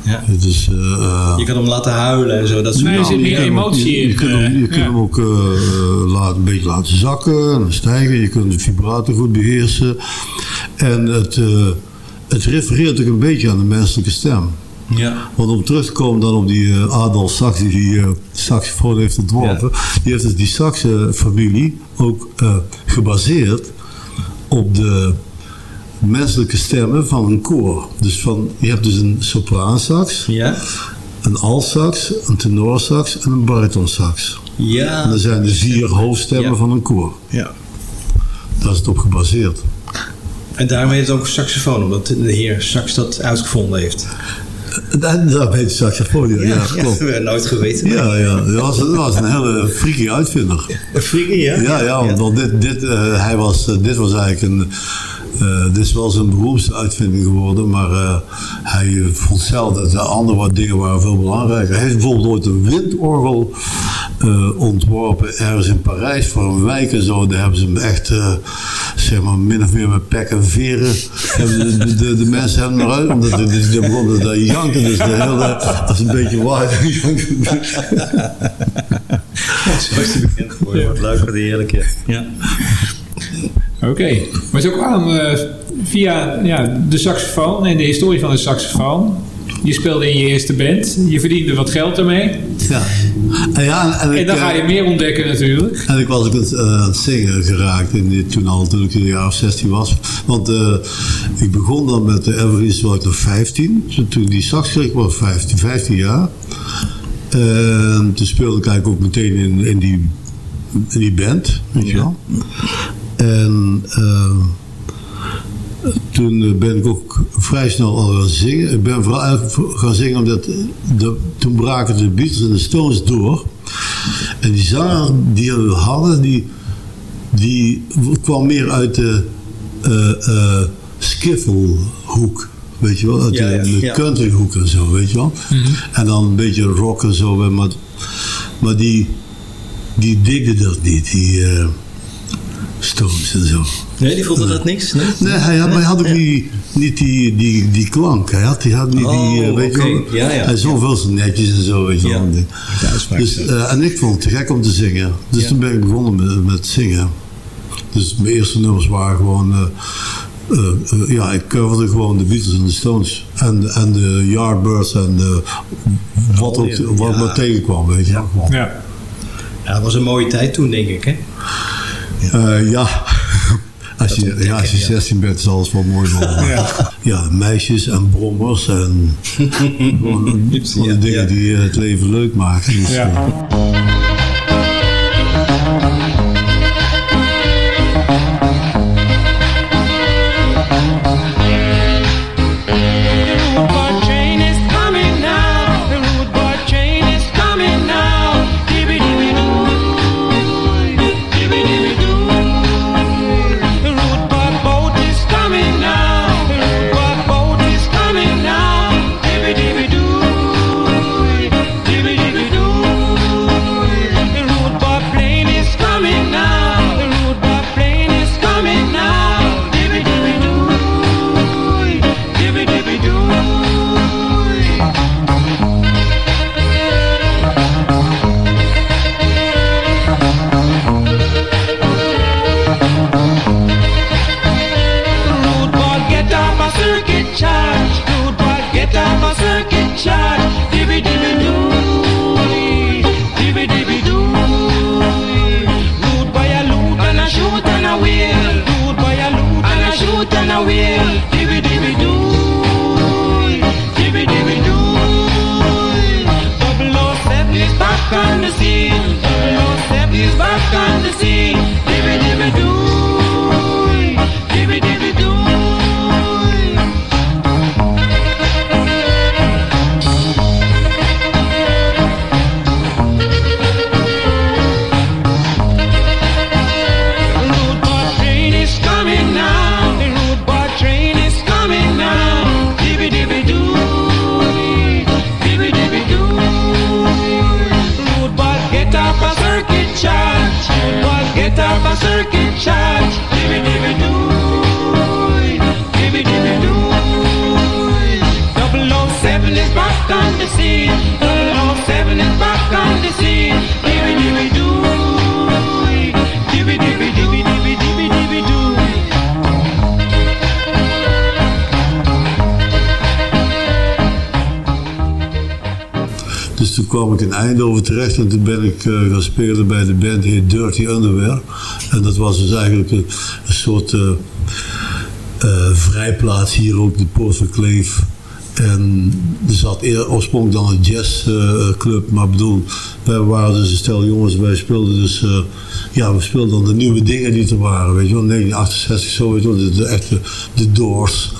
S10: Ja.
S9: Het is, eh,
S10: Je kan hem laten huilen en zo. Dat soort
S6: Nee, er zit
S9: je
S6: meer
S9: kunt hem ook-
S6: emotie
S9: je,
S6: in,
S9: Je kunt hem,
S6: eh,
S9: je kunt
S6: ja.
S9: hem ook laten, een beetje laten zakken en stijgen. Je kunt de vibrato goed beheersen. En het, eh, het refereert ook een beetje aan de menselijke stem.
S10: Ja.
S9: Want om terug te komen dan op die eh, Adolf Sax, die die saxofoon heeft ontworpen. Die heeft dus die Saxe-familie ook eh, gebaseerd op de menselijke stemmen van een koor. Dus van, je hebt dus een sopraansax,
S10: Ja.
S9: een altsax, een tenorsax en een baritonsax.
S10: Ja.
S9: En dat zijn de vier hoofdstemmen
S10: Ja.
S9: van een koor.
S10: Ja.
S9: Daar is het op gebaseerd.
S10: En daarom heet het ook saxofoon, omdat de heer Sax dat uitgevonden heeft.
S9: Daar, daar weet de saxofoon, ja, ja, klopt.
S10: we hebben nooit geweten.
S9: Ja, ja. Dat, was, dat was een hele freaky uitvinder.
S10: Een freaky, ja?
S9: Ja, ja, want want dit, dit, eh, hij was, eh, dit was eigenlijk een. Eh, dit is wel zijn beroemdste uitvinding geworden, maar eh, hij eh, vond zelf dat de andere wat dingen waren veel belangrijker. Hij heeft bijvoorbeeld ooit een windorgel eh, ontworpen ergens in Parijs voor een wijk en zo. Daar hebben ze hem echt, eh, zeg maar, min of meer met pek en veren. de, de, de, de mensen hebben hem eruit, omdat de, de, de begonnen te janken, dus de hele, dat is een beetje waar. [laughs]
S10: Zo is hij bekend geworden. Leuk, wat heerlijk. Ja. ja.
S6: Oké, maar zo kwam eh, via ja, de saxofoon en de historie van de saxofoon. Je speelde in je eerste band, je verdiende wat geld ermee.
S9: Ja. En, ja, en,
S6: dan
S9: eh,
S6: ga je meer ontdekken natuurlijk.
S9: En ik was ook aan het, eh, zingen geraakt in toen al, toen ik een jaar of 16 was. Want eh, ik begon dan met de Everest, was ik nog 15. Toen- die sax kreeg, was ik 15, 15 jaar. En toen speelde ik eigenlijk ook meteen in, in, die, in die band, weet je wel. En eh, toen eh, ben ik ook vrij snel al gaan zingen. Ik ben vooral gaan zingen omdat de, toen braken de Beatles en de Stones door. En die zanger die we hadden, die, die kwam meer uit de eh eh skiffelhoek. Weet je wel, uit
S10: Ja,
S9: de,
S10: ja,
S9: de
S10: ja.
S9: countryhoek en zo, weet je wel. En dan een beetje rock en zo. Maar, maar die, die digde dat niet, die Stones en zo.
S10: Nee, die vond dat niks? Nee,
S9: Nee, hij had, maar hij had ook niet, niet die, die, die klank. Hij had, hij had niet die, eh,
S10: Oh,
S9: weet je wel.
S10: Ja, ja.
S9: Hij zong veel zo netjes en zo, weet je wel. Dus, eh, en ik vond het te gek om te zingen. Dus
S10: Ja.
S9: toen ben ik begonnen met, met zingen. Dus mijn eerste nummers waren gewoon... eh, eh, eh, ja, ik coverde gewoon de Beatles en de Stones. En, en de Yardbirds en de, wat, ook,
S10: ja.
S9: wat maar tegenkwam, weet je wel.
S6: Ja.
S10: Ja, dat was een mooie tijd toen, denk ik, hè?
S9: Eh, [laughs] ja. Als je, ja, als je 16 bent, is alles wel mooi worden. [laughs]
S6: Ja.
S9: Ja, meisjes en brommers en [laughs] gewoon, de dingen die eh, het leven leuk maken. Dus,
S6: Ja.
S9: Bij de band heet Dirty Underwear. En dat was dus eigenlijk een, soort eh, eh, vrijplaats hier op de Poort van Kleef. En er zat oorspronkelijk dan een jazzclub, maar bedoel, wij waren dus een stel jongens, wij speelden dus, eh, ja, we speelden dan de nieuwe dingen die er waren, weet je wel, 1968 zo, weet je wel, de, de echte, de Doors,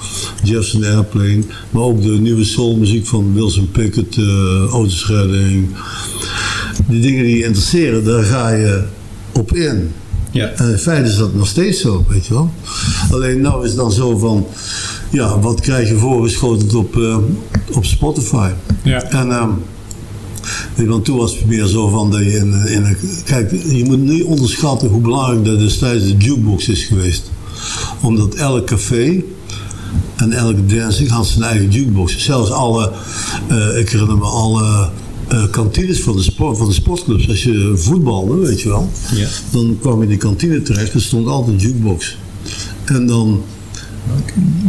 S9: Jefferson Airplane, maar ook de nieuwe soulmuziek van Wilson Pickett, uh, Otis Redding. Die dingen die je interesseren, daar ga je op in.
S10: Ja.
S9: En in feite is dat nog steeds zo, weet je wel. Alleen nou is het dan zo van, ja, wat krijg je voorgeschoteld op, eh, op Spotify?
S6: Ja.
S9: En ehm je, want toen was het meer zo van dat je in, in een... Kijk, je moet niet onderschatten hoe belangrijk dat destijds de jukebox is geweest. Omdat elk café en elke dancing had zijn eigen jukebox. Zelfs alle, eh, ik herinner me alle eh, kantines van de, sport, van de sportclubs. Als je voetbalde, weet je wel.
S10: Ja.
S9: Dan kwam je in die kantine terecht, er stond altijd een jukebox. En dan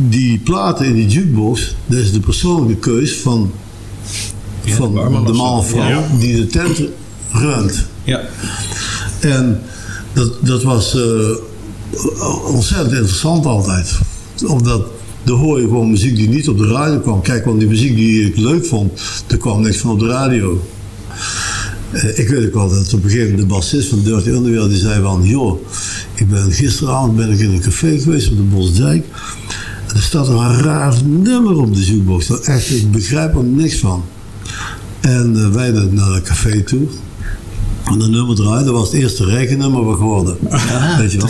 S9: die platen in die jukebox, dat is de persoonlijke keus van, van de
S10: Ja.
S9: die de tent runt.
S10: Ja.
S9: En dat, dat was eh, ontzettend interessant altijd. Omdat dan hoor je gewoon muziek die niet op de radio kwam. Kijk, want die muziek die ik leuk vond, daar kwam niks van op de radio. Eh, ik weet ook wel dat op een gegeven moment de bassist van Dirty Underwear die zei van, joh, ik ben gisteravond ben ik in een café geweest op de Bosdijk. En er staat een raar nummer op de. Dat Echt, ik begrijp er niks van. En eh, wij naar het café toe. En dat nummer draaide, dat was het eerste rekennummer wat geworden. Weet je wel?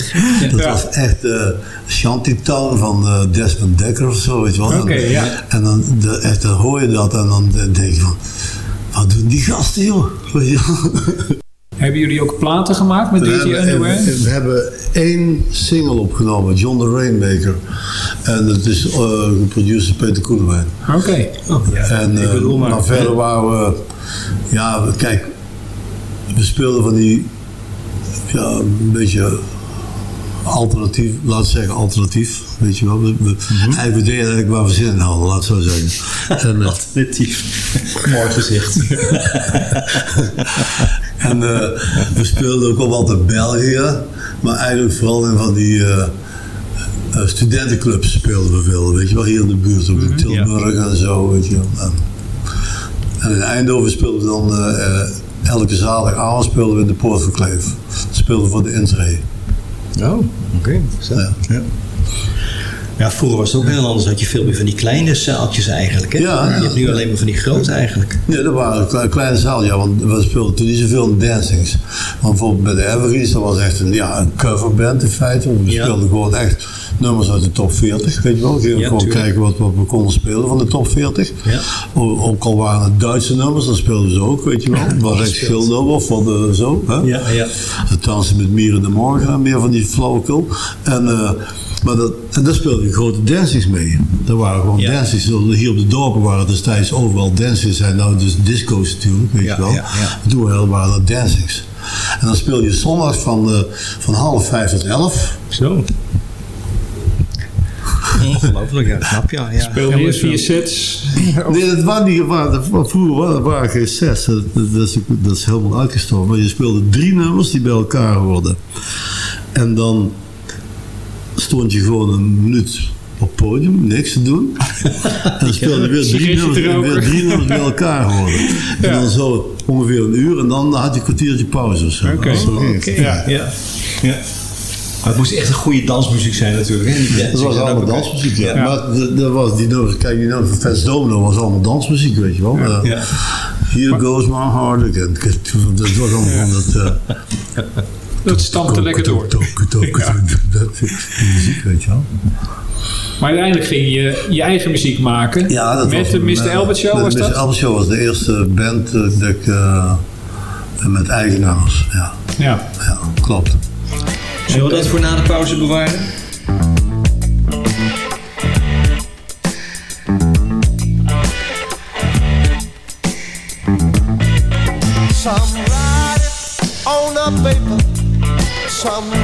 S9: Dat was echt eh Shantytown van eh, Desmond Dekker of zo, weet je wel.
S6: Oké,
S9: En-
S6: ja.
S9: En dan, de, echt, dan hoor je dat en dan denk je van, wat doen die gasten joh? Weet je wel? [laughs]
S6: Hebben jullie ook platen gemaakt met Dirty
S9: hebben,
S6: Underwear?
S9: we hebben één single opgenomen, John the Rainmaker. En dat is eh geproduceerd Peter Koenewijn.
S6: Oké.
S9: En,
S10: maar.
S9: maar verder waren we, ja, kijk, we speelden van die, ja, een beetje alternatief, laat zeggen alternatief, weet je wel. We, we,
S10: Mhm.
S9: eigenlijk, deden eigenlijk waar we zin in hadden, laat het zo zeggen. En, eh,
S10: Alternatief. [laughs] Mooi gezegd. [laughs]
S9: En eh, we speelden ook al wat in België, maar eigenlijk vooral in van die eh, studentenclubs speelden we veel, weet je wel, hier in de buurt, ook in Tilburg en zo, weet je wel. En, en in Eindhoven speelden we dan eh, elke zaterdagavond speelden we in de Poort van Kleef. Speelden we voor de intree.
S10: Oh, oké. Zo. Ja. Ja, vroeger was het ook heel anders. Had je veel meer van die kleine zaaltjes eigenlijk. Hè?
S9: Ja, ja.
S10: je hebt nu alleen maar van die grote eigenlijk.
S9: Ja, dat waren kle- kleine zaal, ja, want we speelden toen niet zoveel in dancings. Want bijvoorbeeld bij de Evergreens, dat was echt een, ja, een coverband in feite. We
S10: Ja.
S9: speelden gewoon echt nummers uit de top 40, weet je wel.
S10: Ja,
S9: gewoon kijken wat, wat we konden spelen van de top 40.
S10: Ja.
S9: O- Ook al waren het Duitse nummers, dan speelden ze ook, weet je wel. Het was echt of wat eh, zo. Hè?
S10: Ja, ja.
S9: Dansen met Mieren de Morgen, en meer van die flauwekul. En, eh, maar dat, en daar speelden grote dancings mee. Er waren gewoon
S10: Ja.
S9: dancings. Hier op de dorpen waren destijds overal dancings. zijn nou dus disco's natuurlijk, weet
S10: Ja,
S9: je wel.
S10: ja.
S9: Toen waren dat dancings. En dan speel je zondag van, eh, van half vijf tot elf.
S10: Zo. Ongelooflijk, ja, snap je. Ja.
S6: Speel je vier sets?
S9: Nee, dat waren niet, waren, dat- vroeger waren, waren geen sets. Dat, is, dat is helemaal uitgestorven. Maar je speelde drie nummers die bij elkaar hoorden. En dan stond je gewoon een minuut op het podium, niks te doen. [laughs] En dan speelde je weer drie, nummers, weer drie nummers bij elkaar hoorden. [laughs] En
S6: Ja.
S9: dan zo ongeveer een uur en dan had je een kwartiertje pauze of zo.
S6: Oké. Ja.
S10: Ja. ja. Maar het moest echt een goede dansmuziek zijn natuurlijk. Hè? Die
S9: Dat was allemaal dansmuziek, ja.
S10: Ja.
S9: Maar de- dat was die nummers, kijk, die van Fats Domino was allemaal dansmuziek, weet je wel. Eh,
S10: Ja.
S9: Here goes my heart again. Dat was allemaal van dat... eh,
S6: Dat stampte lekker door.
S9: Dat die muziek, weet je wel.
S6: Maar uiteindelijk ging je je eigen muziek maken.
S9: Ja, dat
S6: met
S9: was
S6: de Mr.
S9: eh,
S6: Albert Show was
S9: de Mr.
S6: dat?
S9: Albert Show was de eerste band eh, dat ik... eh, met eigen nummers, ja.
S6: Ja.
S9: Ja, klopt.
S10: Zullen we dat voor na de pauze bewaren?
S8: Some ride it on the paper, some